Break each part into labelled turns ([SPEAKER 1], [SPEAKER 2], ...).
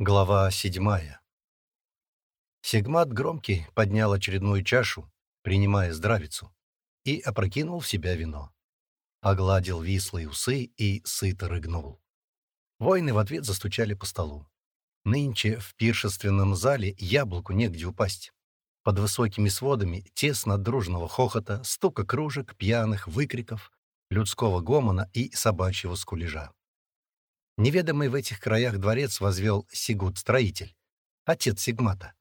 [SPEAKER 1] Глава седьмая. Сигмат громкий поднял очередную чашу, принимая здравицу, и опрокинул в себя вино. Огладил вислые усы и сыто рыгнул. Воины в ответ застучали по столу. Нынче в пиршественном зале яблоку негде упасть. Под высокими сводами тесно дружного хохота, стука кружек, пьяных выкриков, людского гомона и собачьего скулежа. Неведомый в этих краях дворец возвел Сигуд строитель отец Сигмата,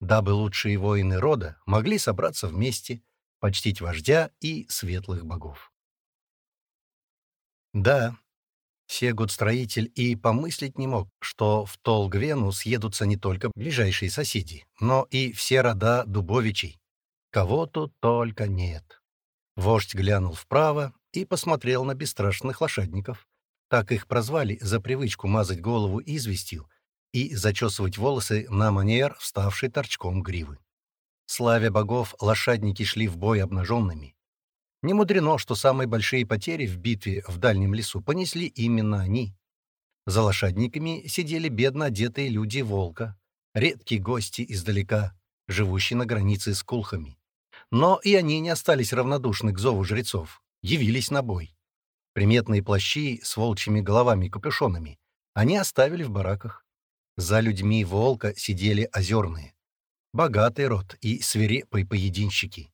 [SPEAKER 1] дабы лучшие воины рода могли собраться вместе, почтить вождя и светлых богов. Да, Сигуд строитель и помыслить не мог, что в Толгвену съедутся не только ближайшие соседи, но и все рода Дубовичей. Кого тут только нет. Вождь глянул вправо и посмотрел на бесстрашных лошадников, так их прозвали за привычку мазать голову известью и зачесывать волосы на манер, вставшей торчком гривы. Славя богов, лошадники шли в бой обнаженными. Не мудрено, что самые большие потери в битве в дальнем лесу понесли именно они. За лошадниками сидели бедно одетые люди волка, редкие гости издалека, живущие на границе с кулхами. Но и они не остались равнодушны к зову жрецов, явились на бой. Приметные плащи с волчьими головами и капюшонами они оставили в бараках. За людьми волка сидели озерные. Богатый род и свирепые поединщики.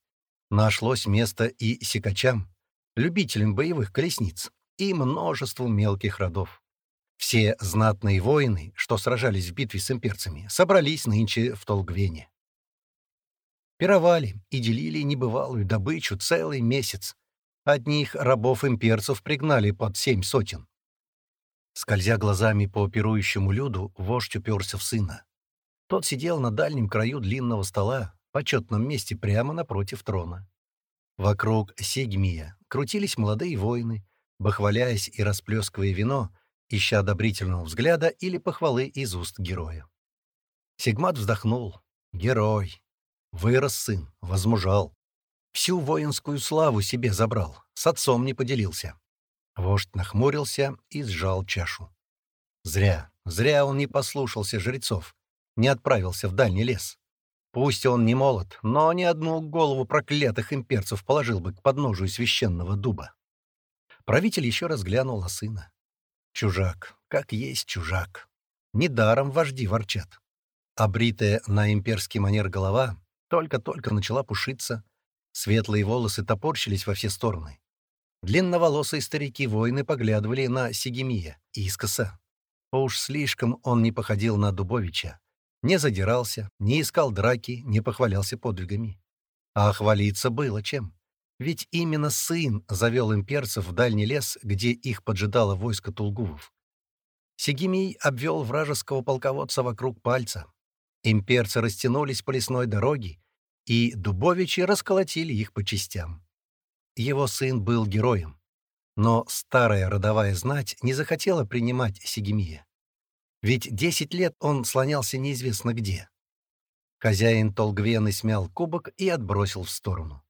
[SPEAKER 1] Нашлось место и секачам, любителям боевых колесниц, и множеству мелких родов. Все знатные воины, что сражались в битве с имперцами, собрались нынче в Толгвене. Пировали и делили небывалую добычу целый месяц, Одних рабов имперцев пригнали под семь сотен. Скользя глазами по оперующему люду, вождь уперся в сына. Тот сидел на дальнем краю длинного стола, в почетном месте прямо напротив трона. Вокруг Сигмия крутились молодые воины, бахваляясь и расплескивая вино, ища одобрительного взгляда или похвалы из уст героя. Сигмат вздохнул. «Герой! Вырос сын, возмужал. Всю воинскую славу себе забрал, с отцом не поделился. Вождь нахмурился и сжал чашу. Зря, зря он не послушался жрецов, не отправился в дальний лес. Пусть он не молод, но ни одну голову проклятых имперцев положил бы к подножию священного дуба. Правитель еще раз глянул на сына. Чужак, как есть чужак. Недаром вожди ворчат. Обритая на имперский манер голова только-только начала пушиться, Светлые волосы топорщились во все стороны. Длинноволосые старики-воины поглядывали на Сигемия, искоса. Уж слишком он не походил на Дубовича. Не задирался, не искал драки, не похвалялся подвигами. А хвалиться было чем. Ведь именно сын завел имперцев в дальний лес, где их поджидало войско тулгувов. Сигемий обвел вражеского полководца вокруг пальца. Имперцы растянулись по лесной дороге, и Дубовичи расколотили их по частям. Его сын был героем, но старая родовая знать не захотела принимать Сигемия. Ведь десять лет он слонялся неизвестно где. Хозяин Толгвены смял кубок и отбросил в сторону.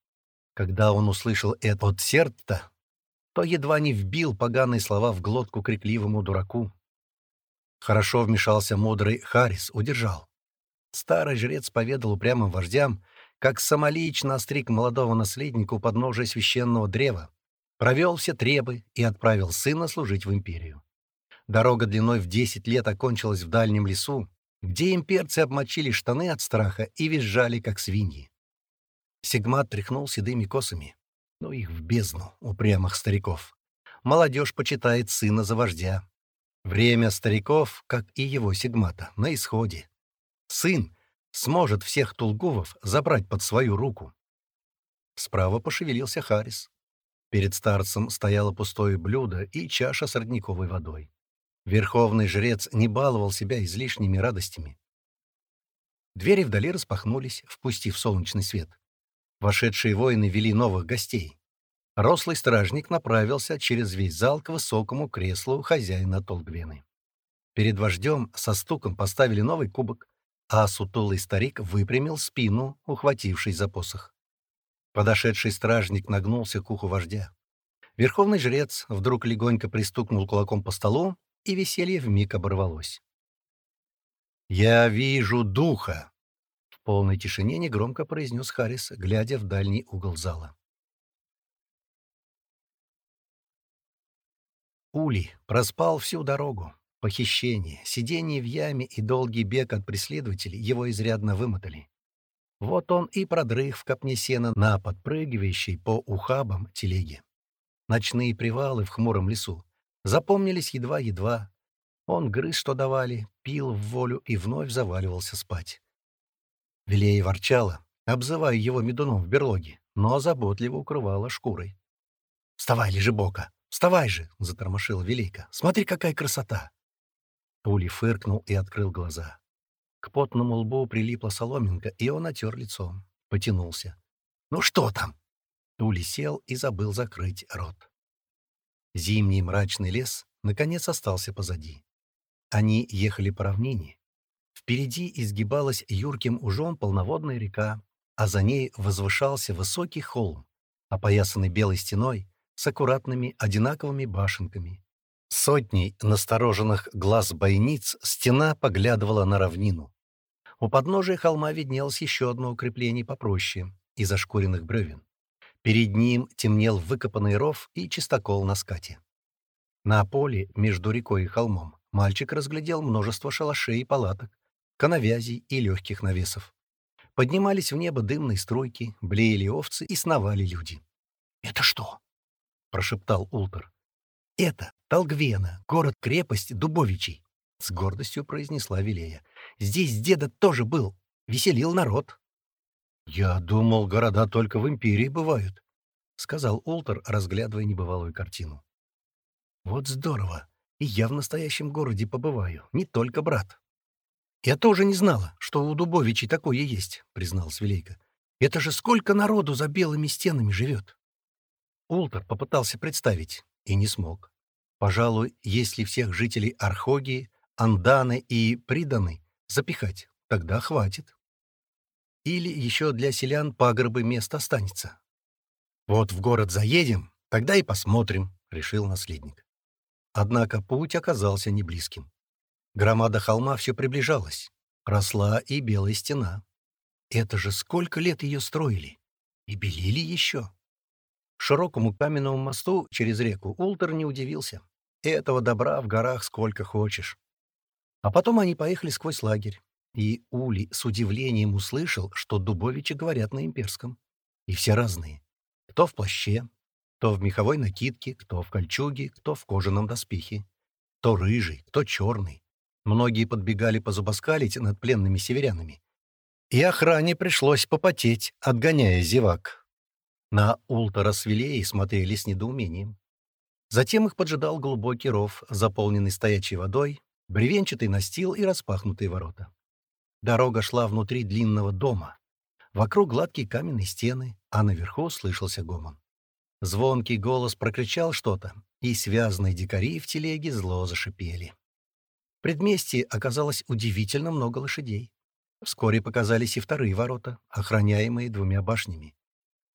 [SPEAKER 1] Когда он услышал это от сердта, то едва не вбил поганые слова в глотку крикливому дураку. Хорошо вмешался мудрый Харис, удержал. Старый жрец поведал упрямым вождям, как самолично остриг молодого наследника у подножия священного древа, провел все требы и отправил сына служить в империю. Дорога длиной в 10 лет окончилась в дальнем лесу, где имперцы обмочили штаны от страха и визжали, как свиньи. Сигмат тряхнул седыми косами. Ну их в бездну, упрямых стариков. Молодежь почитает сына за вождя. Время стариков, как и его Сигмата, на исходе. Сын, сможет всех Тулгувов забрать под свою руку. Справа пошевелился Харис. Перед старцем стояло пустое блюдо и чаша с родниковой водой. Верховный жрец не баловал себя излишними радостями. Двери вдали распахнулись, впустив солнечный свет. Вошедшие воины вели новых гостей. Рослый стражник направился через весь зал к высокому креслу хозяина Толгвены. Перед вождем со стуком поставили новый кубок, а сутулый старик выпрямил спину, ухватившись за посох. Подошедший стражник нагнулся к уху вождя. Верховный жрец вдруг легонько пристукнул кулаком по столу, и веселье вмиг оборвалось. «Я вижу духа!» — в полной тишине негромко произнес Харрис, глядя в дальний угол зала. Ули проспал всю дорогу. Похищение, сидение в яме и долгий бег от преследователей его изрядно вымотали. Вот он и продрых в копне сена на подпрыгивающей по ухабам телеге. Ночные привалы в хмуром лесу запомнились едва-едва. Он грыз, что давали, пил в волю и вновь заваливался спать. Велея ворчала, обзывая его медуном в берлоге, но заботливо укрывала шкурой. «Вставай, лежебока! Вставай же!» — затормошила Велейка. «Смотри, какая красота!» Ули фыркнул и открыл глаза. К потному лбу прилипла соломинка, и он отер лицо. Потянулся. «Ну что там?» Ули сел и забыл закрыть рот. Зимний мрачный лес, наконец, остался позади. Они ехали по равнине. Впереди изгибалась юрким ужом полноводная река, а за ней возвышался высокий холм, опоясанный белой стеной с аккуратными одинаковыми башенками, Сотни настороженных глаз бойниц стена поглядывала на равнину. У подножия холма виднелось еще одно укрепление попроще, из ошкуренных бревен. Перед ним темнел выкопанный ров и чистокол на скате. На поле между рекой и холмом мальчик разглядел множество шалашей и палаток, коновязей и легких навесов. Поднимались в небо дымные стройки, блеяли овцы и сновали люди. «Это что?» — прошептал Ултер. Это Толгвена, город-крепость Дубовичей. С гордостью произнесла Вилея. Здесь деда тоже был. Веселил народ. Я думал, города только в империи бывают, сказал Олтер, разглядывая небывалую картину. Вот здорово. И я в настоящем городе побываю, не только брат. Я тоже не знала, что у Дубовичей такое есть, призналась Вилейка. Это же сколько народу за белыми стенами живет. Олтер попытался представить, и не смог. Пожалуй, если всех жителей Архогии, Анданы и Приданы запихать, тогда хватит. Или еще для селян пагорбы мест останется. «Вот в город заедем, тогда и посмотрим», — решил наследник. Однако путь оказался неблизким. Громада холма все приближалась. Росла и белая стена. Это же сколько лет ее строили! И белили еще. широкому каменному мосту через реку, Ултер не удивился. Этого добра в горах сколько хочешь. А потом они поехали сквозь лагерь. И Ули с удивлением услышал, что дубовичи говорят на имперском. И все разные. Кто в плаще, кто в меховой накидке, кто в кольчуге, кто в кожаном доспехе. Кто рыжий, кто черный. Многие подбегали позубоскалить над пленными северянами. И охране пришлось попотеть, отгоняя зевак. На Ултора с Вилеей смотрели с недоумением. Затем их поджидал глубокий ров, заполненный стоячей водой, бревенчатый настил и распахнутые ворота. Дорога шла внутри длинного дома. Вокруг гладкие каменные стены, а наверху слышался гомон. Звонкий голос прокричал что-то, и связанные дикари в телеге зло зашипели. В предместье оказалось удивительно много лошадей. Вскоре показались и вторые ворота, охраняемые двумя башнями.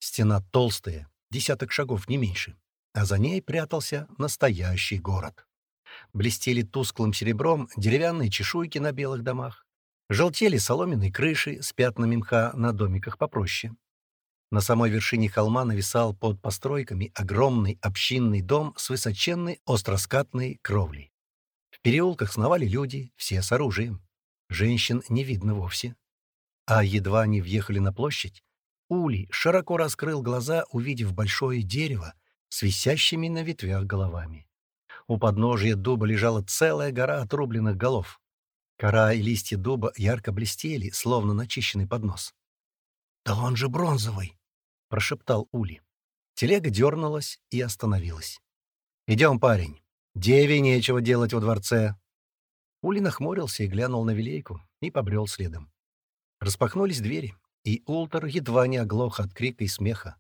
[SPEAKER 1] Стена толстая, десяток шагов, не меньше. А за ней прятался настоящий город. Блестели тусклым серебром деревянные чешуйки на белых домах. Желтели соломенные крыши с пятнами мха на домиках попроще. На самой вершине холма нависал под постройками огромный общинный дом с высоченной остроскатной кровлей. В переулках сновали люди, все с оружием. Женщин не видно вовсе. А едва они въехали на площадь, Ули широко раскрыл глаза, увидев большое дерево с висящими на ветвях головами. У подножия дуба лежала целая гора отрубленных голов. Кора и листья дуба ярко блестели, словно начищенный поднос. «Да он же бронзовый!» — прошептал Ули. Телега дернулась и остановилась. «Идем, парень. Деве нечего делать во дворце». Ули нахмурился и глянул на Велейку и побрел следом. Распахнулись двери и Ултер едва не оглох от крика и смеха.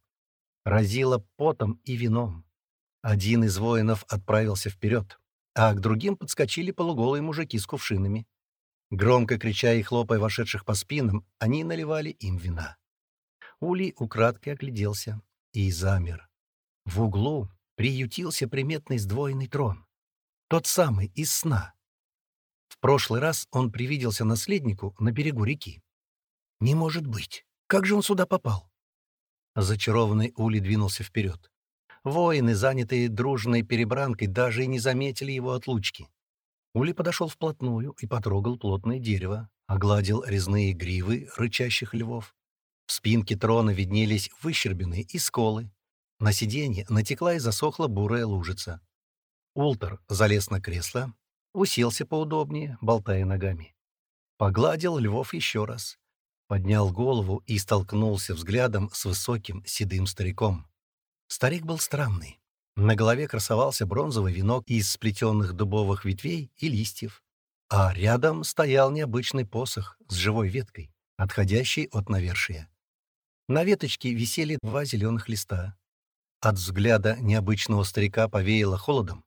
[SPEAKER 1] Разило потом и вином. Один из воинов отправился вперед, а к другим подскочили полуголые мужики с кувшинами. Громко крича и хлопая вошедших по спинам, они наливали им вина. Ули украдкой огляделся и замер. В углу приютился приметный сдвоенный трон. Тот самый, из сна. В прошлый раз он привиделся наследнику на берегу реки. Не может быть. Как же он сюда попал? Зачарованный Ули двинулся вперед. Воины, занятые дружной перебранкой, даже и не заметили его отлучки. Ули подошел вплотную и потрогал плотное дерево, огладил резные гривы рычащих львов. В спинке трона виднелись выщербины и сколы. На сиденье натекла и засохла бурая лужица. Ултер залез на кресло, уселся поудобнее, болтая ногами. Погладил львов еще раз поднял голову и столкнулся взглядом с высоким седым стариком. Старик был странный. На голове красовался бронзовый венок из сплетенных дубовых ветвей и листьев, а рядом стоял необычный посох с живой веткой, отходящей от навершия. На веточке висели два зеленых листа. От взгляда необычного старика повеяло холодом,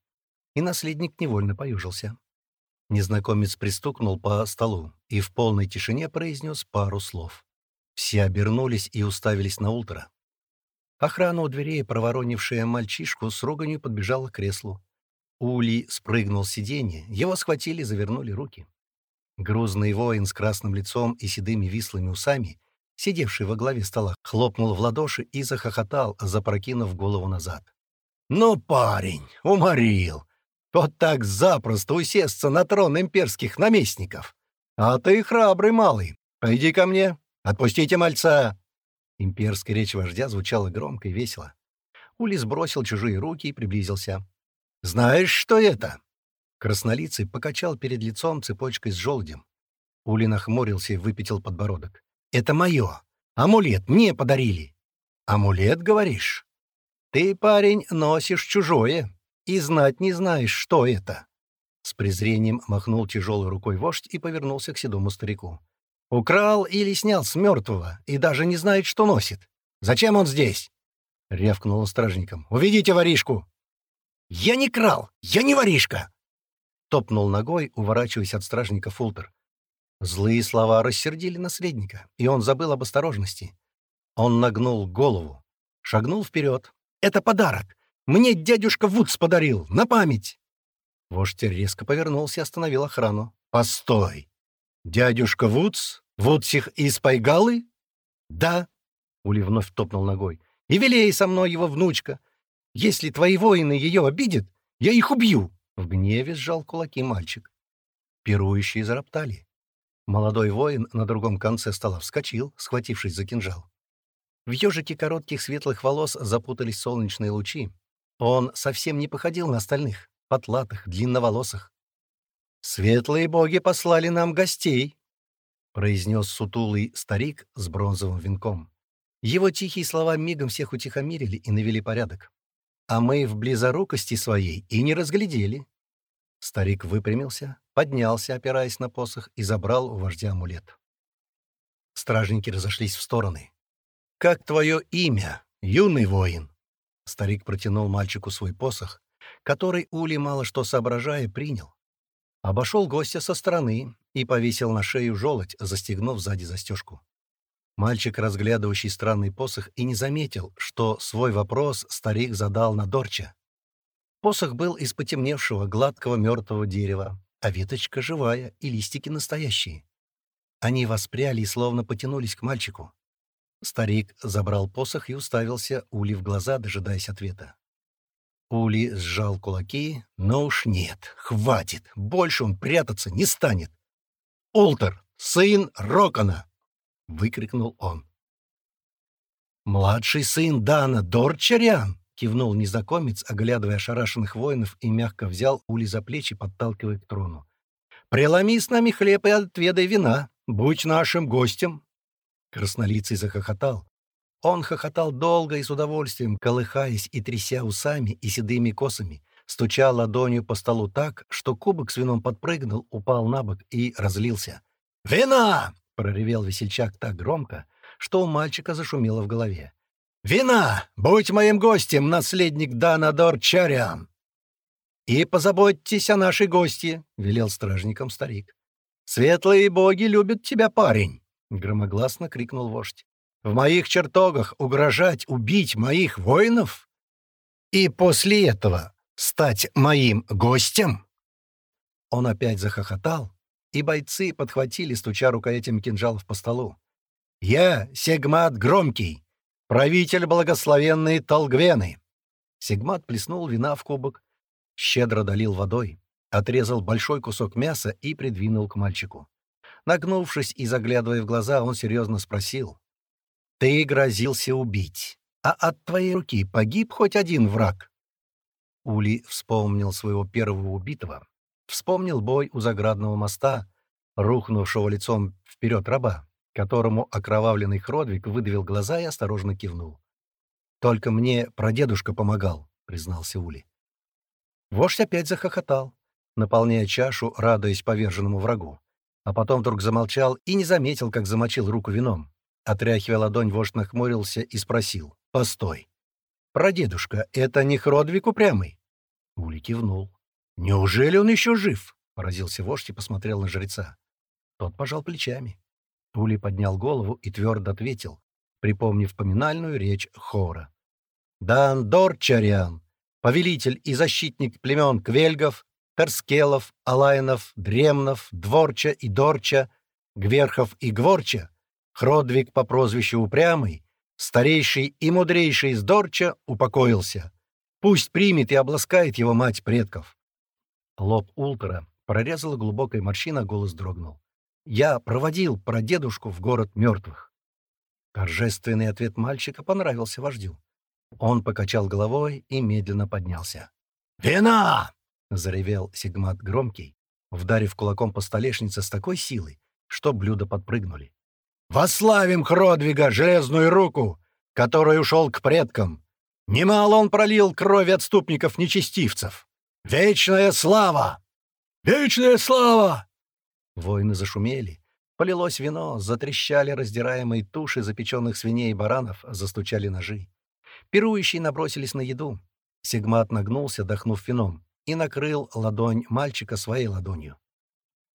[SPEAKER 1] и наследник невольно поюжился. Незнакомец пристукнул по столу и в полной тишине произнес пару слов. Все обернулись и уставились на ультра. Охрана у дверей, проворонившая мальчишку, с руганью подбежала к креслу. Ули спрыгнул с сиденья, его схватили и завернули руки. Грузный воин с красным лицом и седыми вислыми усами, сидевший во главе стола, хлопнул в ладоши и захохотал, запрокинув голову назад. «Ну, парень, уморил! Тот так запросто усесться на трон имперских наместников. А ты храбрый малый. Пойди ко мне. Отпустите мальца!» Имперская речь вождя звучала громко и весело. Улис бросил чужие руки и приблизился. «Знаешь, что это?» Краснолицый покачал перед лицом цепочкой с желудем. Ули нахмурился и выпятил подбородок. «Это мое. Амулет мне подарили». «Амулет, говоришь?» «Ты, парень, носишь чужое», и знать не знаешь, что это!» С презрением махнул тяжелой рукой вождь и повернулся к седому старику. «Украл или снял с мертвого и даже не знает, что носит. Зачем он здесь?» — рявкнул он стражником. «Уведите воришку!» «Я не крал! Я не воришка!» Топнул ногой, уворачиваясь от стражника Фултер. Злые слова рассердили наследника, и он забыл об осторожности. Он нагнул голову, шагнул вперед. «Это подарок! Мне дядюшка Вудс подарил, на память!» Вождь резко повернулся и остановил охрану. «Постой! Дядюшка Вудс? Вудсих из Пайгалы?» «Да!» — Ули вновь топнул ногой. «И велей со мной его внучка! Если твои воины ее обидят, я их убью!» В гневе сжал кулаки мальчик. Пирующие зароптали. Молодой воин на другом конце стола вскочил, схватившись за кинжал. В ежике коротких светлых волос запутались солнечные лучи, он совсем не походил на остальных, потлатых, длинноволосых. «Светлые боги послали нам гостей», — произнес сутулый старик с бронзовым венком. Его тихие слова мигом всех утихомирили и навели порядок. «А мы в близорукости своей и не разглядели». Старик выпрямился, поднялся, опираясь на посох, и забрал у вождя амулет. Стражники разошлись в стороны. «Как твое имя, юный воин?» Старик протянул мальчику свой посох, который Ули мало что соображая принял. Обошел гостя со стороны и повесил на шею желудь, застегнув сзади застежку. Мальчик, разглядывающий странный посох, и не заметил, что свой вопрос старик задал на Дорча. Посох был из потемневшего, гладкого, мертвого дерева, а веточка живая и листики настоящие. Они воспряли и словно потянулись к мальчику. Старик забрал посох и уставился Ули в глаза, дожидаясь ответа. Ули сжал кулаки, но «Ну уж нет, хватит, больше он прятаться не станет. «Ултер, сын Рокона!» — выкрикнул он. «Младший сын Дана Дорчарян!» — кивнул незнакомец, оглядывая ошарашенных воинов и мягко взял Ули за плечи, подталкивая к трону. «Преломи с нами хлеб и отведай вина. Будь нашим гостем!» Краснолицый захохотал. Он хохотал долго и с удовольствием, колыхаясь и тряся усами и седыми косами, стуча ладонью по столу так, что кубок с вином подпрыгнул, упал на бок и разлился. «Вина!» — проревел весельчак так громко, что у мальчика зашумело в голове. «Вина! Будь моим гостем, наследник Данадор Чариан!» «И позаботьтесь о нашей гости», — велел стражникам старик. «Светлые боги любят тебя, парень!» — Громогласно крикнул вождь. «В моих чертогах угрожать убить моих воинов? И после этого стать моим гостем?» Он опять захохотал, и бойцы подхватили, стуча рукоятями кинжалов по столу. «Я Сегмат Громкий, правитель благословенной Толгвены!» Сегмат плеснул вина в кубок, щедро долил водой, отрезал большой кусок мяса и придвинул к мальчику. Нагнувшись и заглядывая в глаза, он серьезно спросил. «Ты грозился убить, а от твоей руки погиб хоть один враг?» Ули вспомнил своего первого убитого, вспомнил бой у заградного моста, рухнувшего лицом вперед раба, которому окровавленный Хродвик выдавил глаза и осторожно кивнул. «Только мне прадедушка помогал», — признался Ули. Вождь опять захохотал, наполняя чашу, радуясь поверженному врагу а потом вдруг замолчал и не заметил, как замочил руку вином. Отряхивая ладонь, вождь нахмурился и спросил. «Постой. Прадедушка, это не Хродвик упрямый?» Ули кивнул. «Неужели он еще жив?» — поразился вождь и посмотрел на жреца. Тот пожал плечами. Ули поднял голову и твердо ответил, припомнив поминальную речь хора. «Дандор Чариан, повелитель и защитник племен Квельгов, Терскелов, Алайнов, Дремнов, Дворча и Дорча, Гверхов и Гворча, Хродвиг по прозвищу Упрямый, старейший и мудрейший из Дорча, упокоился. Пусть примет и обласкает его мать предков. Лоб Ултера прорезала глубокая морщина, голос дрогнул. «Я проводил прадедушку в город мертвых». Торжественный ответ мальчика понравился вождю. Он покачал головой и медленно поднялся. «Вина!» заревел Сигмат громкий, вдарив кулаком по столешнице с такой силой, что блюда подпрыгнули. «Вославим Хродвига, железную руку, который ушел к предкам! Немало он пролил крови отступников-нечестивцев! Вечная слава! Вечная слава!» Воины зашумели, полилось вино, затрещали раздираемые туши запеченных свиней и баранов, застучали ножи. Пирующие набросились на еду. Сигмат нагнулся, дохнув вином и накрыл ладонь мальчика своей ладонью.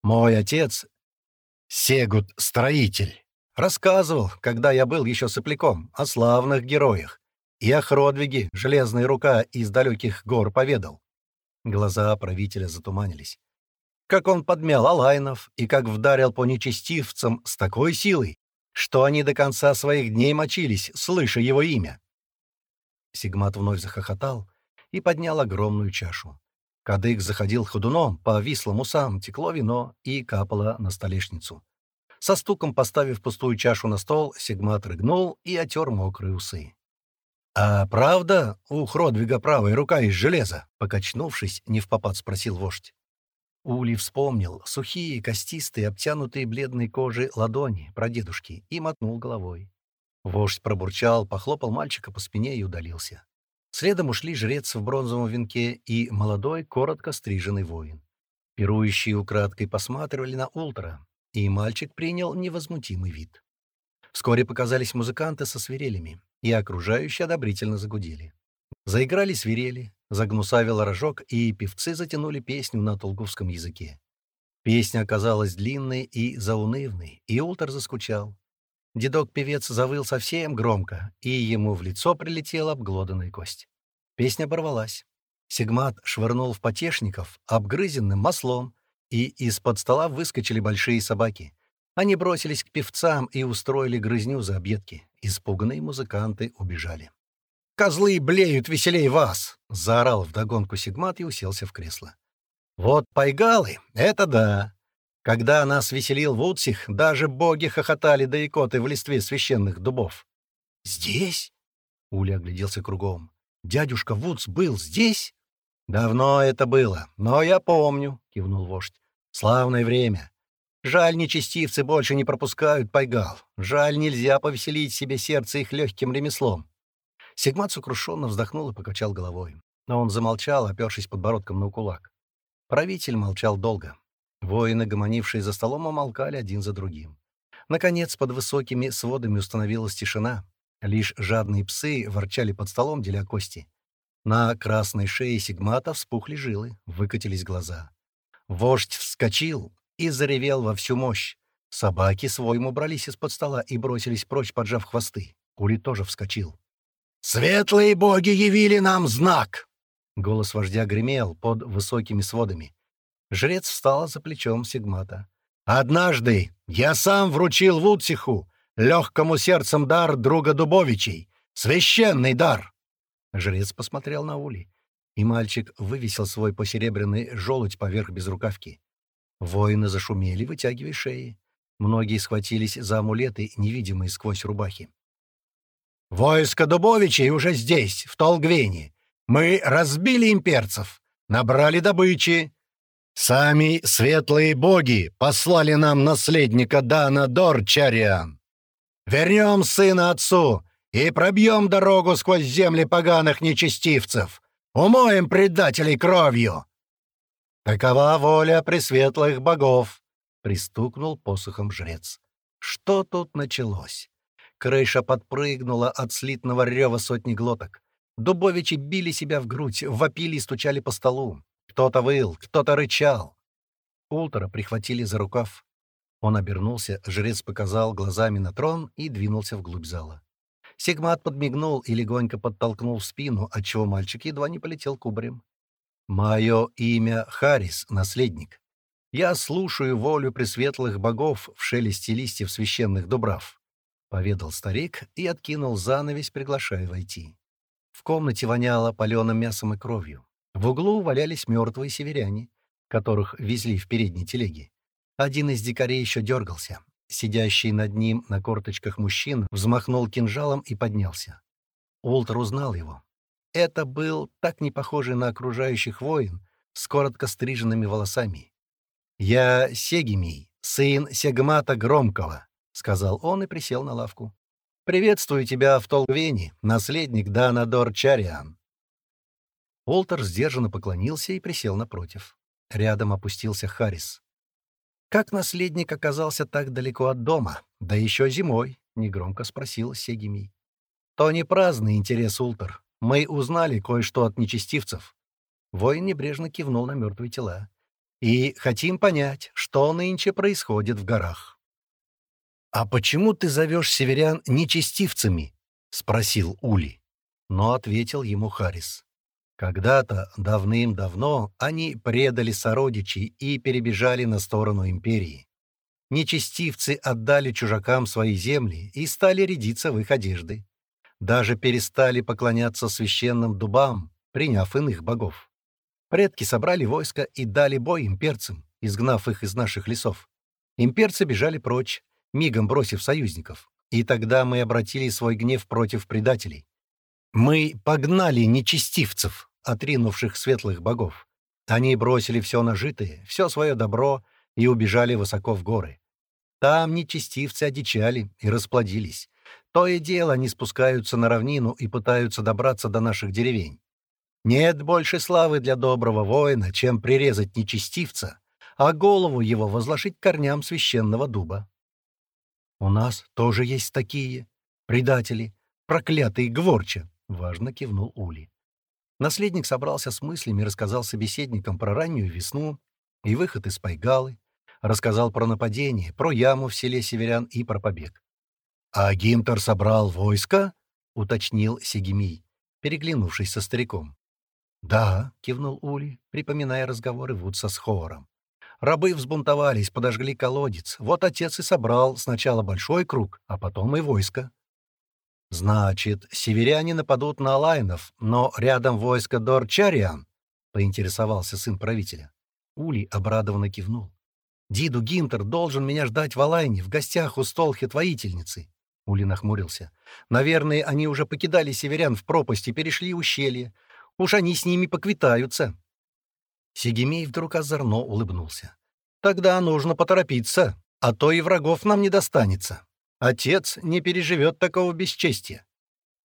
[SPEAKER 1] Мой отец, Сегут-строитель, рассказывал, когда я был еще сопляком, о славных героях. И о Хродвиге, железная рука из далеких гор, поведал. Глаза правителя затуманились. Как он подмял Алайнов и как вдарил по нечестивцам с такой силой, что они до конца своих дней мочились, слыша его имя. Сигмат вновь захохотал и поднял огромную чашу. Кадык заходил ходуном, по повис мусам, текло вино и капало на столешницу. Со стуком поставив пустую чашу на стол, Сигмат рыгнул и отер мокрые усы. «А правда у Хродвига правая рука из железа?» — покачнувшись, не в попад спросил вождь. Ули вспомнил сухие, костистые, обтянутые бледной кожей ладони прадедушки и мотнул головой. Вождь пробурчал, похлопал мальчика по спине и удалился. Следом ушли жрец в бронзовом венке и молодой, коротко стриженный воин. Пирующие украдкой посматривали на Ултра, и мальчик принял невозмутимый вид. Вскоре показались музыканты со свирелями, и окружающие одобрительно загудели. Заиграли свирели, загнусавил рожок, и певцы затянули песню на толговском языке. Песня оказалась длинной и заунывной, и Ултер заскучал. Дедок певец завыл совсем громко, и ему в лицо прилетела обглоданная кость. Песня оборвалась. Сигмат швырнул в потешников обгрызенным маслом, и из-под стола выскочили большие собаки. Они бросились к певцам и устроили грызню за обедки. Испуганные музыканты убежали. «Козлы блеют веселей вас!» — заорал вдогонку Сигмат и уселся в кресло. «Вот пайгалы, это да!» Когда нас веселил Вудсих, даже боги хохотали да икоты в листве священных дубов. «Здесь?» — Уля огляделся кругом. «Дядюшка Вудс был здесь?» «Давно это было, но я помню», — кивнул вождь. «Славное время. Жаль, нечестивцы больше не пропускают пайгал. Жаль, нельзя повеселить себе сердце их легким ремеслом». Сигмат сокрушенно вздохнул и покачал головой. Но он замолчал, опершись подбородком на кулак. Правитель молчал долго. Воины, гомонившие за столом, умолкали один за другим. Наконец, под высокими сводами установилась тишина. Лишь жадные псы ворчали под столом, деля кости. На красной шее сигмата вспухли жилы, выкатились глаза. Вождь вскочил и заревел во всю мощь. Собаки своим убрались из-под стола и бросились прочь, поджав хвосты. Кули тоже вскочил. «Светлые боги явили нам знак!» Голос вождя гремел под высокими сводами. Жрец встал за плечом Сигмата. «Однажды я сам вручил Вуциху, легкому сердцем дар друга Дубовичей, священный дар!» Жрец посмотрел на Ули, и мальчик вывесил свой посеребряный желудь поверх безрукавки. Воины зашумели, вытягивая шеи. Многие схватились за амулеты, невидимые сквозь рубахи. «Войско Дубовичей уже здесь, в Толгвене. Мы разбили имперцев, набрали добычи, Сами светлые боги послали нам наследника Дана Дорчариан. Вернем сына отцу и пробьем дорогу сквозь земли поганых нечестивцев. Умоем предателей кровью. Такова воля пресветлых богов, — пристукнул посохом жрец. Что тут началось? Крыша подпрыгнула от слитного рева сотни глоток. Дубовичи били себя в грудь, вопили и стучали по столу. Кто-то выл, кто-то рычал. Ултера прихватили за рукав. Он обернулся, жрец показал глазами на трон и двинулся вглубь зала. Сигмат подмигнул и легонько подтолкнул в спину, отчего мальчик едва не полетел кубарем. «Мое имя Харис, наследник. Я слушаю волю пресветлых богов в шелесте листьев священных дубрав», — поведал старик и откинул занавесь, приглашая войти. В комнате воняло паленым мясом и кровью. В углу валялись мертвые северяне, которых везли в передней телеге. Один из дикарей еще дергался. Сидящий над ним на корточках мужчин взмахнул кинжалом и поднялся. Ултер узнал его. Это был так не похожий на окружающих воин с коротко стриженными волосами. «Я Сегимий, сын Сегмата Громкого», — сказал он и присел на лавку. «Приветствую тебя в Толгвене, наследник Данадор Чариан». Уолтер сдержанно поклонился и присел напротив. Рядом опустился Харрис. «Как наследник оказался так далеко от дома? Да еще зимой!» — негромко спросил Сегимий. «То не праздный интерес, Ултер. Мы узнали кое-что от нечестивцев». Воин небрежно кивнул на мертвые тела. «И хотим понять, что нынче происходит в горах». «А почему ты зовешь северян нечестивцами?» — спросил Ули. Но ответил ему Харрис. Когда-то, давным-давно, они предали сородичей и перебежали на сторону империи. Нечестивцы отдали чужакам свои земли и стали рядиться в их одежды. Даже перестали поклоняться священным дубам, приняв иных богов. Предки собрали войско и дали бой имперцам, изгнав их из наших лесов. Имперцы бежали прочь, мигом бросив союзников. И тогда мы обратили свой гнев против предателей. Мы погнали нечестивцев, отринувших светлых богов. Они бросили все нажитое, все свое добро и убежали высоко в горы. Там нечестивцы одичали и расплодились. То и дело они спускаются на равнину и пытаются добраться до наших деревень. Нет больше славы для доброго воина, чем прирезать нечестивца, а голову его возложить корням священного дуба. «У нас тоже есть такие предатели, проклятые гворча», — важно кивнул Ули. Наследник собрался с мыслями, рассказал собеседникам про раннюю весну и выход из Пайгалы, рассказал про нападение, про яму в селе Северян и про побег. «А Гимтер собрал войско?» — уточнил Сегимий, переглянувшись со стариком. «Да», — кивнул Ули, припоминая разговоры Вудса с Хором. «Рабы взбунтовались, подожгли колодец. Вот отец и собрал сначала большой круг, а потом и войско». Значит, северяне нападут на Лайнов, но рядом войско Дорчариан, поинтересовался сын правителя. Ули обрадованно кивнул. «Диду Гинтер должен меня ждать в Алайне, в гостях у столхи-твоительницы». Ули нахмурился. «Наверное, они уже покидали северян в пропасти, перешли ущелье. Уж они с ними поквитаются». Сигемей вдруг озорно улыбнулся. «Тогда нужно поторопиться, а то и врагов нам не достанется». Отец не переживет такого бесчестия.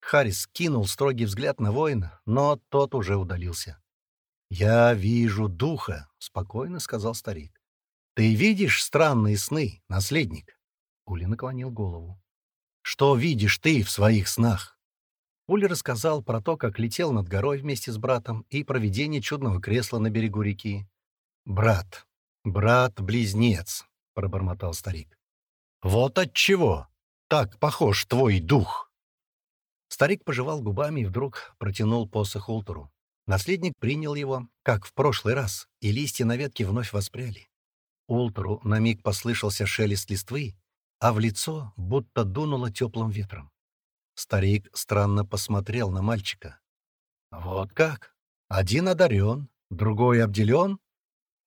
[SPEAKER 1] Харис кинул строгий взгляд на воина, но тот уже удалился. «Я вижу духа», — спокойно сказал старик. «Ты видишь странные сны, наследник?» Ули наклонил голову. «Что видишь ты в своих снах?» Ули рассказал про то, как летел над горой вместе с братом и проведение чудного кресла на берегу реки. «Брат, брат-близнец», — пробормотал старик. «Вот отчего!» так похож твой дух!» Старик пожевал губами и вдруг протянул посох Ултору. Наследник принял его, как в прошлый раз, и листья на ветке вновь воспряли. Ултору на миг послышался шелест листвы, а в лицо будто дунуло теплым ветром. Старик странно посмотрел на мальчика. «Вот как? Один одарен, другой обделен?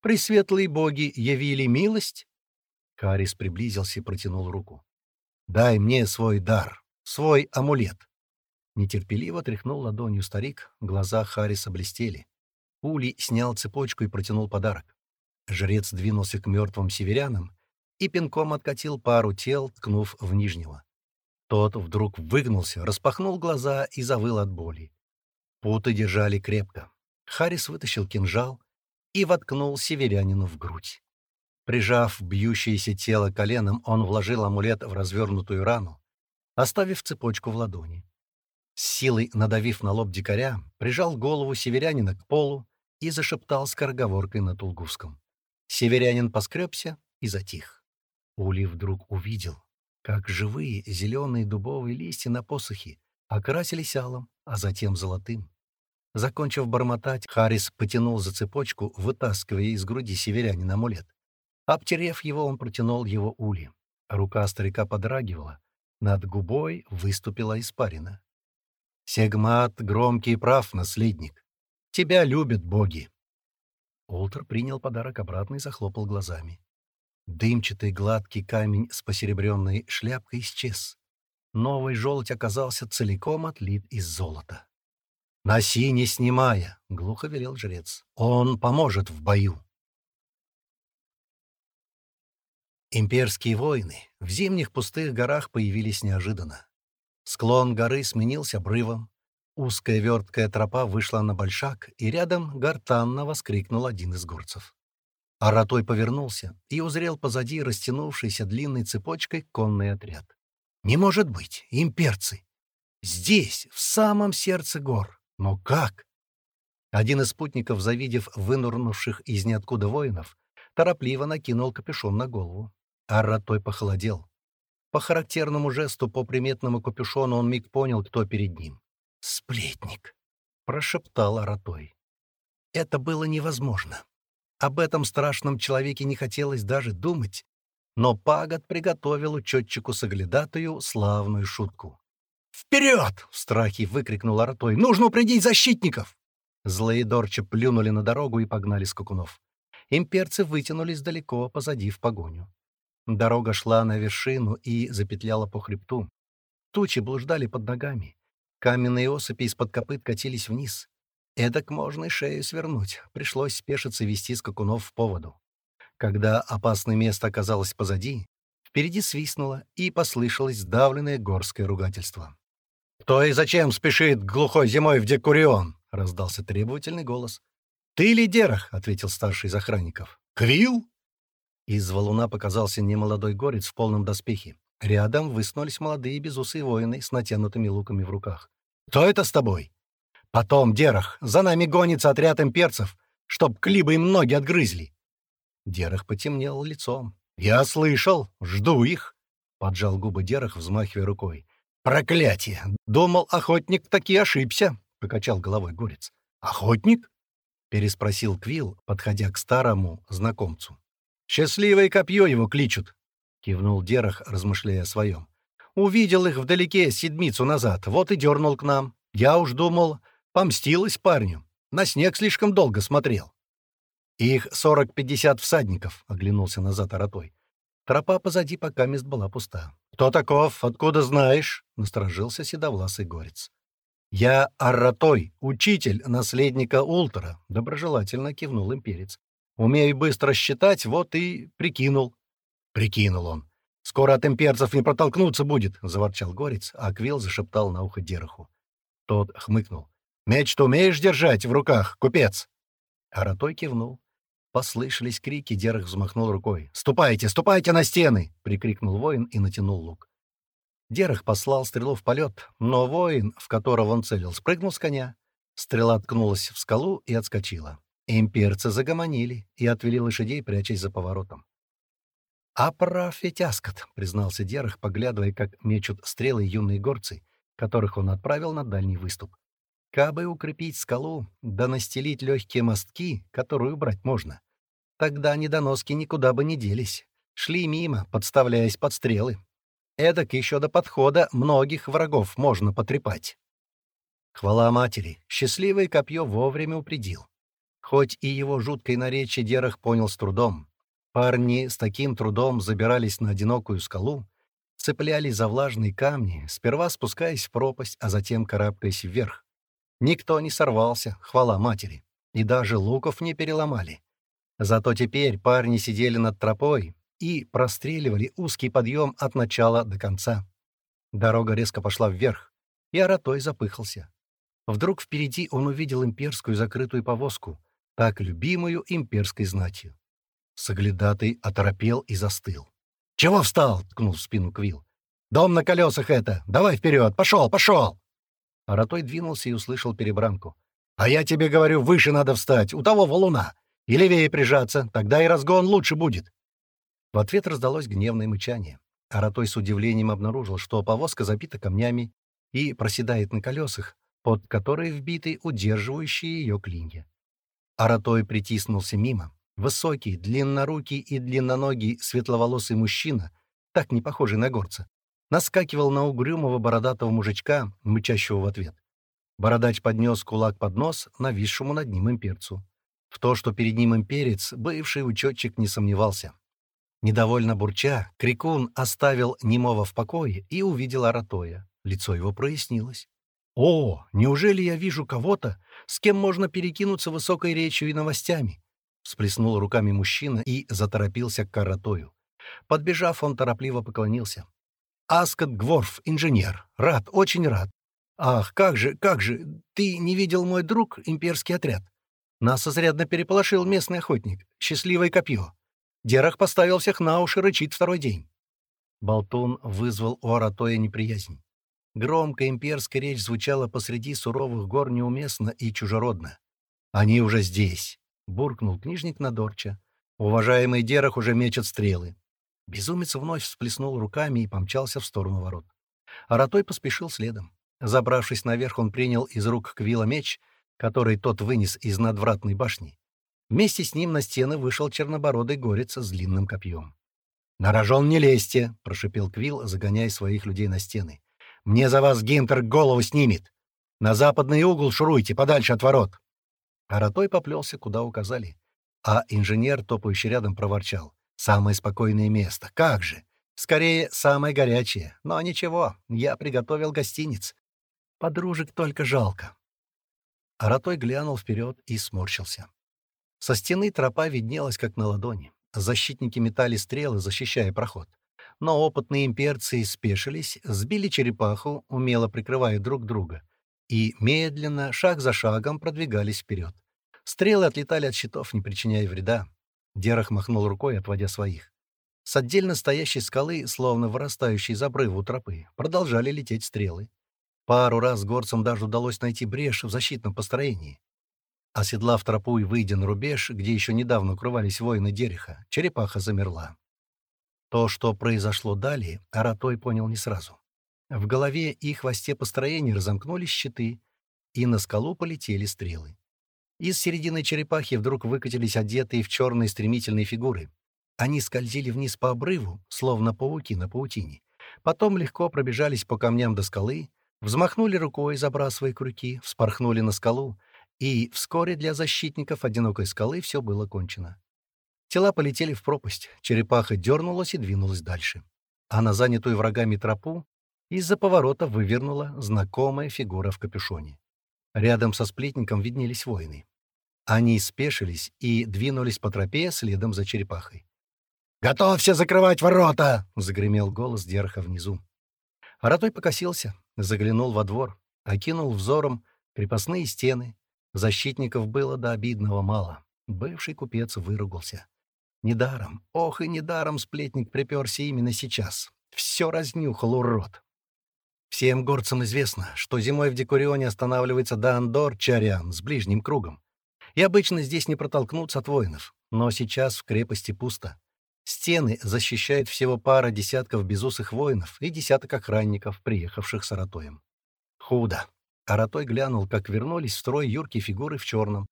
[SPEAKER 1] Пресветлые боги явили милость?» Карис приблизился и протянул руку. «Дай мне свой дар, свой амулет!» Нетерпеливо тряхнул ладонью старик, глаза Харриса блестели. Ули снял цепочку и протянул подарок. Жрец двинулся к мертвым северянам и пинком откатил пару тел, ткнув в нижнего. Тот вдруг выгнулся, распахнул глаза и завыл от боли. Путы держали крепко. Харрис вытащил кинжал и воткнул северянину в грудь. Прижав бьющееся тело коленом, он вложил амулет в развернутую рану, оставив цепочку в ладони. С силой надавив на лоб дикаря, прижал голову северянина к полу и зашептал скороговоркой на Тулгусском. Северянин поскребся и затих. Ули вдруг увидел, как живые зеленые дубовые листья на посохе окрасились алым, а затем золотым. Закончив бормотать, Харрис потянул за цепочку, вытаскивая из груди северянина амулет. Обтерев его, он протянул его ули. Рука старика подрагивала. Над губой выступила испарина. «Сегмат — громкий прав, наследник. Тебя любят боги!» Олтер принял подарок обратно и захлопал глазами. Дымчатый гладкий камень с посеребренной шляпкой исчез. Новый желудь оказался целиком отлит из золота. «Носи, не снимая!» — глухо велел жрец. «Он поможет в бою!» Имперские войны. В зимних пустых горах появились неожиданно. Склон горы сменился обрывом. Узкая верткая тропа вышла на большак, и рядом гортанно воскликнул один из горцев. Аратой повернулся и узрел позади растянувшийся длинной цепочкой конный отряд. «Не может быть! Имперцы! Здесь, в самом сердце гор! Но как?» Один из спутников, завидев вынурнувших из ниоткуда воинов, торопливо накинул капюшон на голову. Арратой похолодел. По характерному жесту, по приметному капюшону он миг понял, кто перед ним. «Сплетник», — прошептал Аратой. Это было невозможно. Об этом страшном человеке не хотелось даже думать, но Пагод приготовил учетчику-соглядатую славную шутку. «Вперед!» — в страхе выкрикнул Аратой. «Нужно ну, упредить защитников!» Злые дорчи плюнули на дорогу и погнали скакунов. Имперцы вытянулись далеко позади в погоню. Дорога шла на вершину и запетляла по хребту. Тучи блуждали под ногами. Каменные осыпи из-под копыт катились вниз. Эдак можно и шею свернуть. Пришлось спешиться вести скакунов в поводу. Когда опасное место оказалось позади, впереди свистнуло и послышалось сдавленное горское ругательство. «Кто и зачем спешит глухой зимой в Декурион?» — раздался требовательный голос. «Ты ли Дерах?» — ответил старший из охранников. «Квилл?» Из валуна показался немолодой горец в полном доспехе. Рядом выснулись молодые безусые воины с натянутыми луками в руках. «Кто это с тобой?» «Потом, Дерах, за нами гонится отряд имперцев, чтоб клибы им ноги отгрызли!» Дерах потемнел лицом. «Я слышал! Жду их!» — поджал губы Дерах, взмахивая рукой. «Проклятие! Думал, охотник таки ошибся!» — покачал головой горец. «Охотник?» — переспросил Квилл, подходя к старому знакомцу. Счастливое копье его кличут!» — кивнул Дерах, размышляя о своем. «Увидел их вдалеке седмицу назад, вот и дернул к нам. Я уж думал, помстилась парню. На снег слишком долго смотрел». «Их сорок-пятьдесят всадников», — оглянулся назад Аратой. Тропа позади пока мест была пуста. «Кто таков? Откуда знаешь?» — насторожился седовласый горец. «Я Аратой, учитель наследника Ултера», — доброжелательно кивнул имперец. Умею быстро считать, вот и прикинул. Прикинул он. «Скоро от имперцев не протолкнуться будет», — заворчал Горец, а Квил зашептал на ухо Дераху. Тот хмыкнул. «Меч ты умеешь держать в руках, купец?» Аратой кивнул. Послышались крики, Дерах взмахнул рукой. «Ступайте, ступайте на стены!» — прикрикнул воин и натянул лук. Дерах послал стрелу в полет, но воин, в которого он целил, спрыгнул с коня. Стрела ткнулась в скалу и отскочила. Имперцы загомонили и отвели лошадей, прячась за поворотом. «А прав ведь Аскот», — признался Дерах, поглядывая, как мечут стрелы юные горцы, которых он отправил на дальний выступ. «Кабы укрепить скалу, да настелить легкие мостки, которые убрать можно. Тогда недоноски никуда бы не делись. Шли мимо, подставляясь под стрелы. Эдак еще до подхода многих врагов можно потрепать». Хвала матери, счастливое копье вовремя упредил. Хоть и его жуткой наречи Дерах понял с трудом. Парни с таким трудом забирались на одинокую скалу, цеплялись за влажные камни, сперва спускаясь в пропасть, а затем карабкаясь вверх. Никто не сорвался, хвала матери, и даже луков не переломали. Зато теперь парни сидели над тропой и простреливали узкий подъем от начала до конца. Дорога резко пошла вверх, и Аратой запыхался. Вдруг впереди он увидел имперскую закрытую повозку, так любимую имперской знатью. Соглядатый оторопел и застыл. «Чего встал?» — ткнул в спину Квилл. «Дом на колесах это! Давай вперед! Пошел, пошел!» Аратой двинулся и услышал перебранку. «А я тебе говорю, выше надо встать, у того валуна, и левее прижаться, тогда и разгон лучше будет». В ответ раздалось гневное мычание. Аратой с удивлением обнаружил, что повозка забита камнями и проседает на колесах, под которые вбиты удерживающие ее клинья. Аратой притиснулся мимо. Высокий, длиннорукий и длинноногий, светловолосый мужчина, так не похожий на горца, наскакивал на угрюмого бородатого мужичка, мычащего в ответ. Бородач поднес кулак под нос нависшему над ним имперцу. В то, что перед ним имперец, бывший учетчик не сомневался. Недовольно бурча, Крикун оставил немого в покое и увидел Аратоя. Лицо его прояснилось. «О, неужели я вижу кого-то, с кем можно перекинуться высокой речью и новостями. Всплеснул руками мужчина и заторопился к Каратою. Подбежав, он торопливо поклонился. «Аскот Гворф, инженер. Рад, очень рад. Ах, как же, как же, ты не видел мой друг, имперский отряд? Нас изрядно переполошил местный охотник, счастливое копье. Дерах поставил всех на уши, рычит второй день». Болтун вызвал у Аратоя неприязнь. Громко имперская речь звучала посреди суровых гор неуместно и чужеродно. «Они уже здесь!» — буркнул книжник на Дорча. «Уважаемый Дерах уже мечет стрелы». Безумец вновь всплеснул руками и помчался в сторону ворот. Аратой поспешил следом. Забравшись наверх, он принял из рук Квилла меч, который тот вынес из надвратной башни. Вместе с ним на стены вышел чернобородый горец с длинным копьем. «На рожон не лезьте!» — прошипел Квилл, загоняя своих людей на стены. Мне за вас Гинтер голову снимет. На западный угол шуруйте, подальше от ворот». Аратой поплелся, куда указали. А инженер, топающий рядом, проворчал. «Самое спокойное место. Как же? Скорее, самое горячее. Но ничего, я приготовил гостиниц. Подружек только жалко». Аратой глянул вперед и сморщился. Со стены тропа виднелась, как на ладони. Защитники метали стрелы, защищая проход но опытные имперцы спешились, сбили черепаху, умело прикрывая друг друга, и медленно, шаг за шагом, продвигались вперед. Стрелы отлетали от щитов, не причиняя вреда. Дерах махнул рукой, отводя своих. С отдельно стоящей скалы, словно вырастающей из обрыва у тропы, продолжали лететь стрелы. Пару раз горцам даже удалось найти брешь в защитном построении. Оседлав тропу и выйдя на рубеж, где еще недавно укрывались воины Дереха, черепаха замерла. То, что произошло далее, Аратой понял не сразу. В голове и хвосте сте построений разомкнулись щиты, и на скалу полетели стрелы. Из середины черепахи вдруг выкатились одетые в черные стремительные фигуры. Они скользили вниз по обрыву, словно пауки на паутине. Потом легко пробежались по камням до скалы, взмахнули рукой, забрасывая крюки, вспорхнули на скалу, и вскоре для защитников одинокой скалы все было кончено. Тела полетели в пропасть, черепаха дернулась и двинулась дальше. А на занятую врагами тропу из-за поворота вывернула знакомая фигура в капюшоне. Рядом со сплетником виднелись воины. Они спешились и двинулись по тропе следом за черепахой. «Готовься закрывать ворота!» — загремел голос Дерха внизу. Аратой покосился, заглянул во двор, окинул взором крепостные стены. Защитников было до обидного мало. Бывший купец выругался. Недаром, ох и недаром сплетник приперся именно сейчас. Все разнюхал, урод. Всем горцам известно, что зимой в Декурионе останавливается Дандор Чариан с ближним кругом. И обычно здесь не протолкнуться от воинов. Но сейчас в крепости пусто. Стены защищает всего пара десятков безусых воинов и десяток охранников, приехавших с Аратоем. Худо. Аратой глянул, как вернулись в строй юркие фигуры в черном.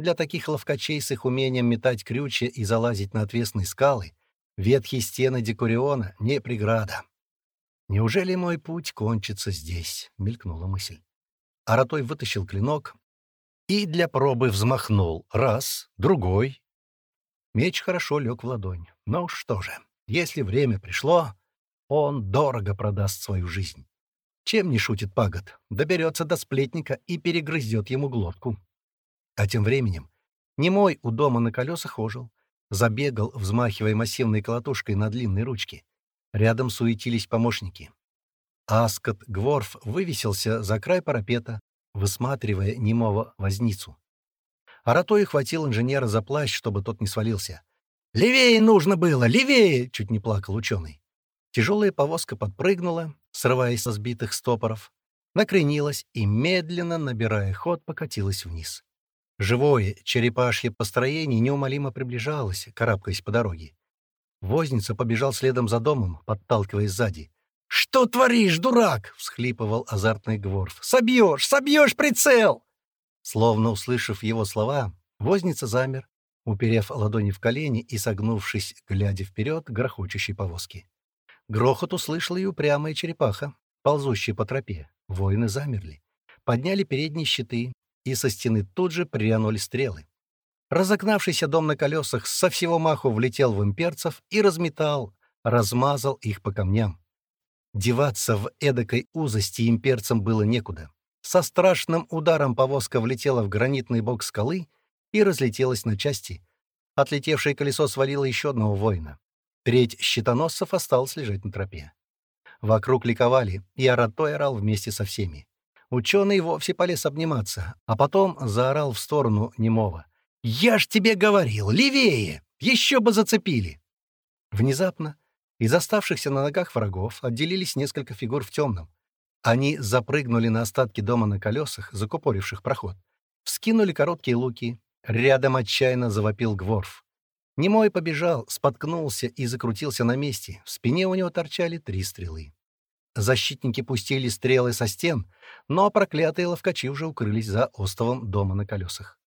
[SPEAKER 1] Для таких ловкачей с их умением метать крючья и залазить на отвесные скалы, ветхие стены Декуриона — не преграда. «Неужели мой путь кончится здесь?» — мелькнула мысль. Аратой вытащил клинок и для пробы взмахнул. Раз, другой. Меч хорошо лег в ладонь. Ну что же, если время пришло, он дорого продаст свою жизнь. Чем не шутит пагод? Доберется до сплетника и перегрызет ему глотку. А тем временем немой у дома на колесах ожил, забегал, взмахивая массивной колотушкой на длинной ручке. Рядом суетились помощники. Аскот Гворф вывесился за край парапета, высматривая немого возницу. Аратой хватил инженера за плащ, чтобы тот не свалился. «Левее нужно было! Левее!» — чуть не плакал ученый. Тяжелая повозка подпрыгнула, срываясь со сбитых стопоров, накренилась и, медленно набирая ход, покатилась вниз живое, черепашье построение неумолимо приближалось, карабкаясь по дороге. Возница побежал следом за домом, подталкивая сзади. «Что творишь, дурак?» — всхлипывал азартный Гворф. «Собьешь! Собьешь прицел!» Словно услышав его слова, возница замер, уперев ладони в колени и согнувшись, глядя вперед грохочущей повозки. Грохот услышала и упрямая черепаха, ползущая по тропе. Воины замерли. Подняли передние щиты, и со стены тут же прянули стрелы. Разогнавшийся дом на колесах со всего маху влетел в имперцев и разметал, размазал их по камням. Деваться в эдакой узости имперцам было некуда. Со страшным ударом повозка влетела в гранитный бок скалы и разлетелась на части. Отлетевшее колесо свалило еще одного воина. Треть щитоносцев осталась лежать на тропе. Вокруг ликовали, и Аратой орал вместе со всеми. Ученый вовсе полез обниматься, а потом заорал в сторону немого. «Я ж тебе говорил! Левее! Еще бы зацепили!» Внезапно из оставшихся на ногах врагов отделились несколько фигур в темном. Они запрыгнули на остатки дома на колесах, закупоривших проход. Вскинули короткие луки. Рядом отчаянно завопил Гворф. Немой побежал, споткнулся и закрутился на месте. В спине у него торчали три стрелы. Защитники пустили стрелы со стен, но ну, а проклятые ловкачи уже укрылись за остовом дома на колесах.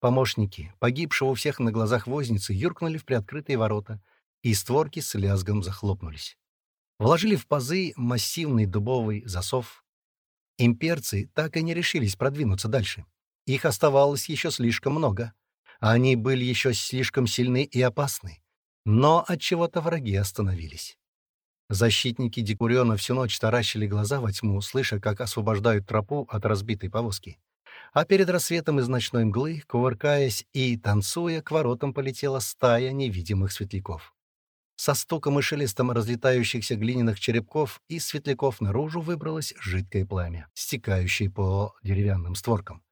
[SPEAKER 1] Помощники, погибшего у всех на глазах возницы, юркнули в приоткрытые ворота, и створки с лязгом захлопнулись. Вложили в пазы массивный дубовый засов. Имперцы так и не решились продвинуться дальше. Их оставалось еще слишком много. Они были еще слишком сильны и опасны. Но от чего то враги остановились. Защитники декуриона всю ночь таращили глаза во тьму, слыша, как освобождают тропу от разбитой повозки. А перед рассветом из ночной мглы, кувыркаясь и танцуя, к воротам полетела стая невидимых светляков. Со стуком и шелестом разлетающихся глиняных черепков из светляков наружу выбралось жидкое пламя, стекающее по деревянным створкам.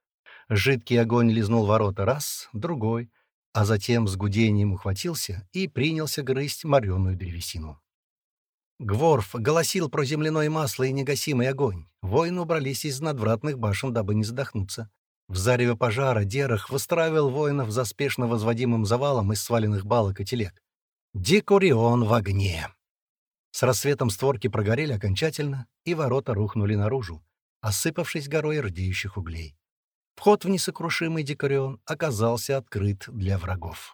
[SPEAKER 1] Жидкий огонь лизнул ворота раз, другой, а затем с гудением ухватился и принялся грызть мореную древесину. Гворф голосил про земляное масло и негасимый огонь. Воины убрались из надвратных башен, дабы не задохнуться. В зареве пожара Дерах выстраивал воинов за спешно возводимым завалом из сваленных балок и телег. Декурион в огне. С рассветом створки прогорели окончательно, и ворота рухнули наружу, осыпавшись горой рдеющих углей. Вход в несокрушимый Декурион оказался открыт для врагов.